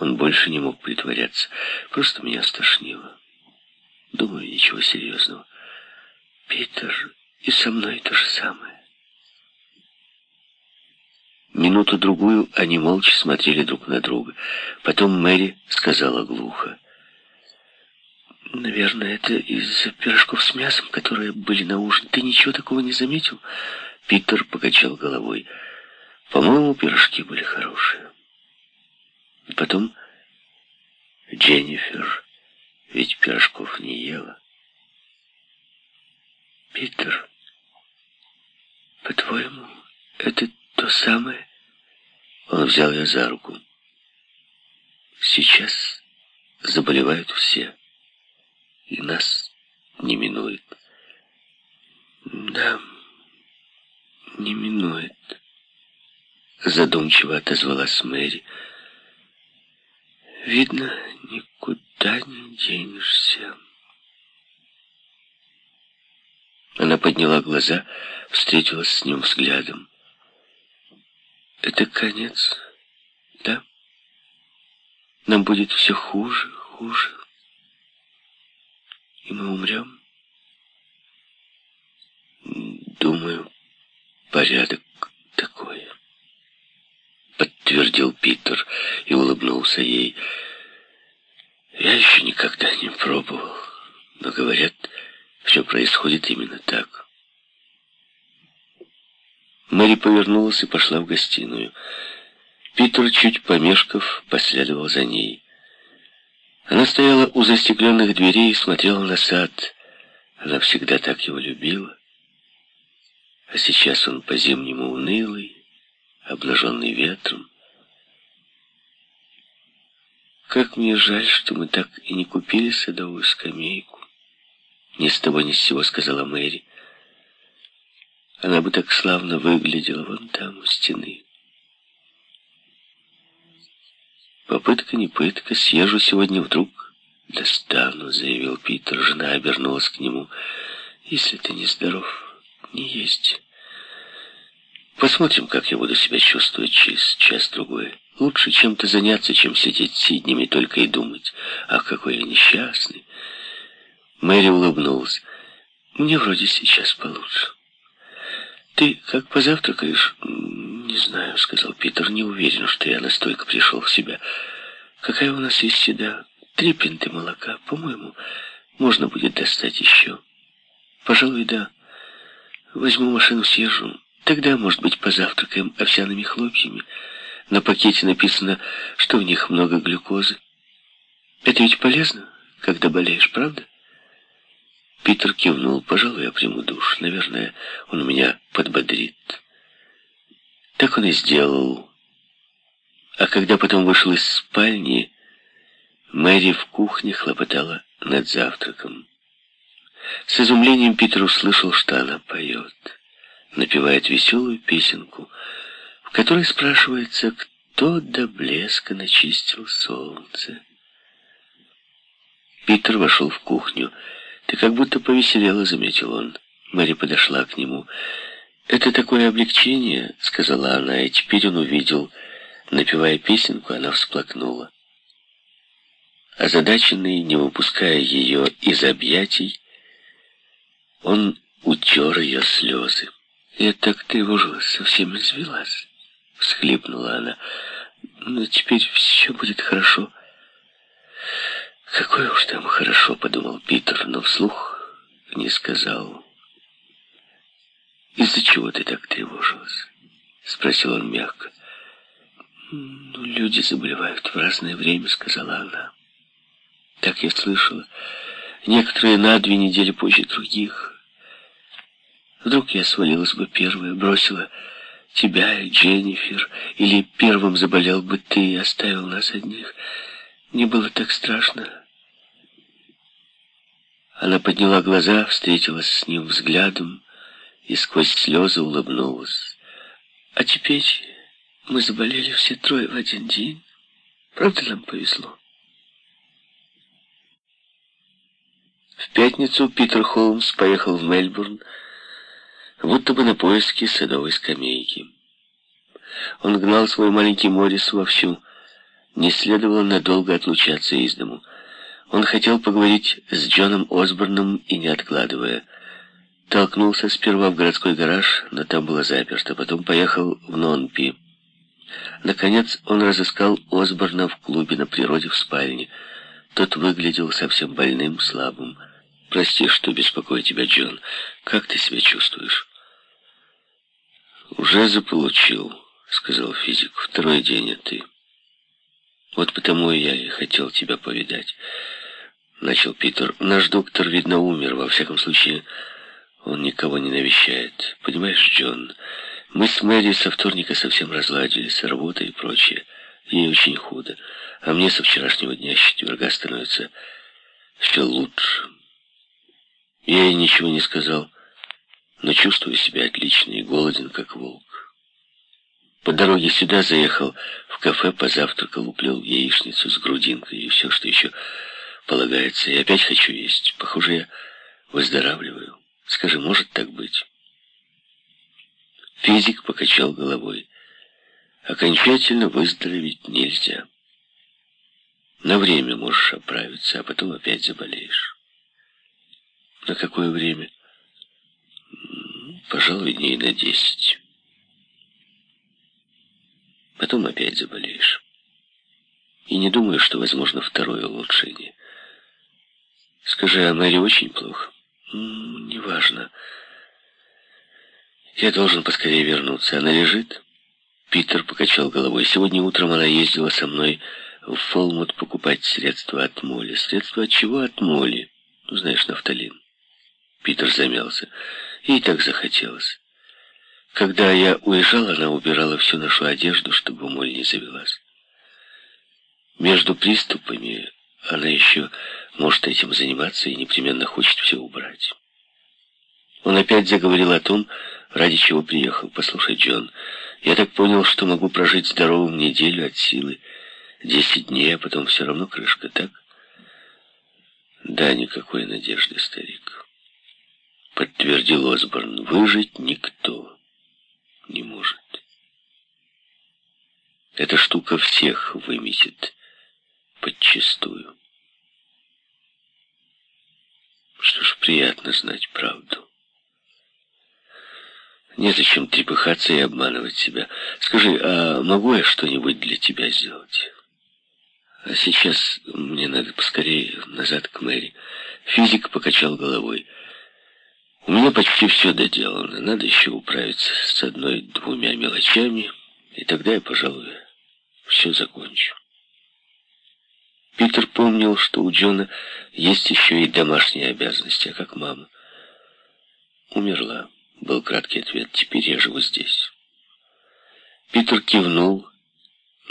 Он больше не мог притворяться. Просто меня стошнило. Думаю, ничего серьезного. Питер, и со мной то же самое. Минуту-другую они молча смотрели друг на друга. Потом Мэри сказала глухо. «Наверное, это из-за пирожков с мясом, которые были на ужин. Ты ничего такого не заметил?» Питер покачал головой. «По-моему, пирожки были хорошие». Потом Дженнифер ведь пирожков не ела. «Питер, по-твоему, это то самое?» Он взял ее за руку. «Сейчас заболевают все, и нас не минует». «Да, не минует», — задумчиво отозвалась Мэри. «Видно, никуда не денешься». Она подняла глаза, встретилась с ним взглядом. «Это конец, да? Нам будет все хуже, хуже, и мы умрем?» «Думаю, порядок такой», — подтвердил Питер и улыбнулся ей. «Я еще никогда не пробовал, но, говорят, все происходит именно так». Мэри повернулась и пошла в гостиную. Питер, чуть помешков, последовал за ней. Она стояла у застекленных дверей и смотрела на сад. Она всегда так его любила. А сейчас он по-зимнему унылый, обнаженный ветром. Как мне жаль, что мы так и не купили садовую скамейку. Ни с того ни с сего сказала Мэри. Она бы так славно выглядела вон там, у стены. Попытка не пытка, съезжу сегодня вдруг. Достану, заявил Питер. Жена обернулась к нему. Если ты не здоров, не есть. Посмотрим, как я буду себя чувствовать через час-другой. Лучше чем-то заняться, чем сидеть сиднями только и думать. Ах, какой я несчастный. Мэри улыбнулась. Мне вроде сейчас получше. «Ты как позавтракаешь?» «Не знаю», — сказал Питер. «Не уверен, что я настолько пришел в себя. Какая у нас есть еда? Три пинты молока. По-моему, можно будет достать еще. Пожалуй, да. Возьму машину, съезжу. Тогда, может быть, позавтракаем овсяными хлопьями. На пакете написано, что в них много глюкозы. Это ведь полезно, когда болеешь, правда?» Питер кивнул. «Пожалуй, я приму душ. Наверное, он меня подбодрит». Так он и сделал. А когда потом вышел из спальни, Мэри в кухне хлопотала над завтраком. С изумлением Питер услышал, что она поет. Напевает веселую песенку, в которой спрашивается, кто до блеска начистил солнце. Питер вошел в кухню. «Ты как будто повеселела», — заметил он. Мэри подошла к нему. «Это такое облегчение», — сказала она, и теперь он увидел. Напевая песенку, она всплакнула. Озадаченный, не выпуская ее из объятий, он утер ее слезы. «Я так тревожилась, совсем извелась», — всхлипнула она. «Но теперь все будет хорошо». «Какое уж там хорошо», — подумал Питер, но вслух не сказал. «Из-за чего ты так тревожилась?» — спросил он мягко. «Ну, люди заболевают в разное время», — сказала она. «Так я слышала. Некоторые на две недели позже других. Вдруг я свалилась бы первая, бросила тебя Дженнифер, или первым заболел бы ты и оставил нас одних. Мне было так страшно». Она подняла глаза, встретилась с ним взглядом и сквозь слезы улыбнулась. «А теперь мы заболели все трое в один день. Правда, нам повезло?» В пятницу Питер Холмс поехал в Мельбурн, будто бы на поиски садовой скамейки. Он гнал свой маленький Моррис вовсю. не следовало надолго отлучаться из дому. Он хотел поговорить с Джоном Осборном и не откладывая. Толкнулся сперва в городской гараж, но там было заперто. Потом поехал в Нонпи. Наконец он разыскал Осборна в клубе на природе в спальне. Тот выглядел совсем больным, слабым. «Прости, что беспокою тебя, Джон. Как ты себя чувствуешь?» «Уже заполучил», — сказал физик. «Второй день, а ты?» «Вот потому я и хотел тебя повидать», — начал Питер. «Наш доктор, видно, умер. Во всяком случае, он никого не навещает. Понимаешь, Джон, мы с Мэри со вторника совсем разладились, работа и прочее. Ей очень худо. А мне со вчерашнего дня, с четверга, становится все лучше. Я ей ничего не сказал, но чувствую себя отлично и голоден, как волк. По дороге сюда заехал в кафе, позавтракал, уплел яичницу с грудинкой и все, что еще полагается. И опять хочу есть. Похоже, я выздоравливаю. Скажи, может так быть? Физик покачал головой. Окончательно выздороветь нельзя. На время можешь оправиться, а потом опять заболеешь. На какое время? Пожалуй, дней на десять. Потом опять заболеешь. И не думаю, что возможно второе улучшение. Скажи, а Мэри очень плохо? Неважно. Я должен поскорее вернуться. Она лежит? Питер покачал головой. Сегодня утром она ездила со мной в Фолмут покупать средства от моли. Средства от чего? От моли. Ну, знаешь, нафталин. Питер замялся. Ей так захотелось. Когда я уезжал, она убирала всю нашу одежду, чтобы моль не завелась. Между приступами она еще может этим заниматься и непременно хочет все убрать. Он опять заговорил о том, ради чего приехал. «Послушай, Джон, я так понял, что могу прожить здоровым неделю от силы. Десять дней, а потом все равно крышка, так?» «Да, никакой надежды, старик», — подтвердил Осборн. «Выжить никто» не может. Эта штука всех выметит подчистую. Что ж, приятно знать правду. Незачем трепыхаться и обманывать себя. Скажи, а могу я что-нибудь для тебя сделать? А сейчас мне надо поскорее назад к Мэри. Физик покачал головой. У меня почти все доделано. Надо еще управиться с одной-двумя мелочами, и тогда я, пожалуй, все закончу. Питер помнил, что у Джона есть еще и домашние обязанности, а как мама. Умерла, был краткий ответ. Теперь я живу здесь. Питер кивнул,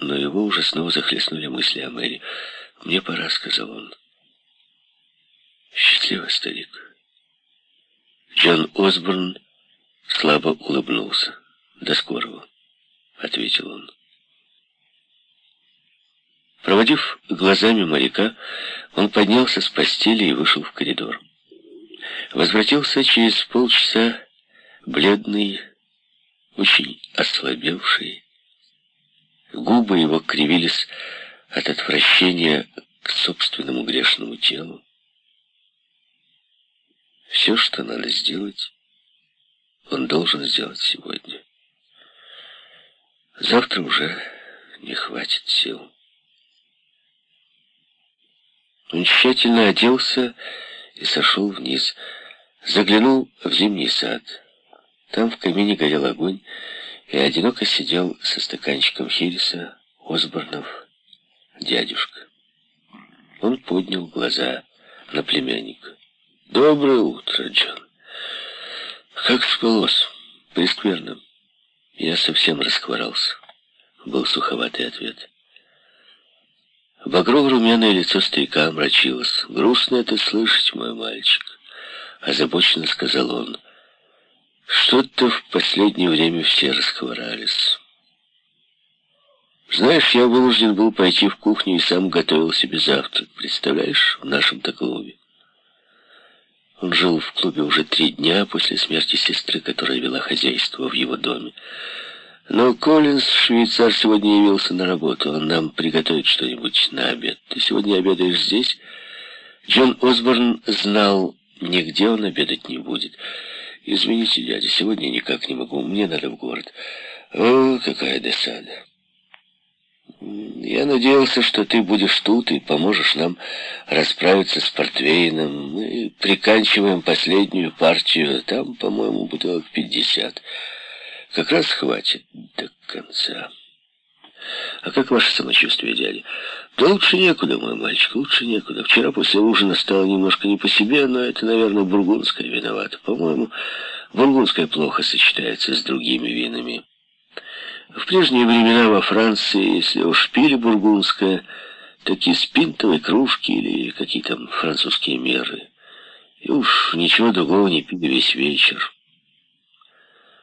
но его уже снова захлестнули мысли о Мэри. «Мне пора», — сказал он. «Счастливо, старик». Джон Осборн слабо улыбнулся. «До скорого», — ответил он. Проводив глазами моряка, он поднялся с постели и вышел в коридор. Возвратился через полчаса бледный, очень ослабевший. Губы его кривились от отвращения к собственному грешному телу. Все, что надо сделать, он должен сделать сегодня. Завтра уже не хватит сил. Он тщательно оделся и сошел вниз. Заглянул в зимний сад. Там в камине горел огонь, и одиноко сидел со стаканчиком хириса Осборнов дядюшка. Он поднял глаза на племянника. Доброе утро, Джон. Как спалось? Прескверно. Я совсем расхворался. Был суховатый ответ. Багрово-румяное лицо старика омрачилось. «Грустно это слышать, мой мальчик», — озабоченно сказал он. «Что-то в последнее время все расхворались». «Знаешь, я вынужден был пойти в кухню и сам готовил себе завтрак, представляешь, в нашем-то клубе. Он жил в клубе уже три дня после смерти сестры, которая вела хозяйство в его доме. Но Коллинз, швейцар, сегодня явился на работу. Он нам приготовит что-нибудь на обед. Ты сегодня обедаешь здесь? Джон Осборн знал, нигде он обедать не будет. Извините, дядя, сегодня никак не могу. Мне надо в город. О, какая досада. Я надеялся, что ты будешь тут и поможешь нам расправиться с портвейном. Мы приканчиваем последнюю партию. Там, по-моему, бутылок пятьдесят. Как раз хватит до конца. А как ваше самочувствие, дядя? Да лучше некуда, мой мальчик, лучше некуда. Вчера после ужина стало немножко не по себе, но это, наверное, бургундское виновато. По-моему, бургундское плохо сочетается с другими винами. В прежние времена во Франции, если уж пили бургундское, так из пинтовой кружки или какие там французские меры. И уж ничего другого не пили весь вечер.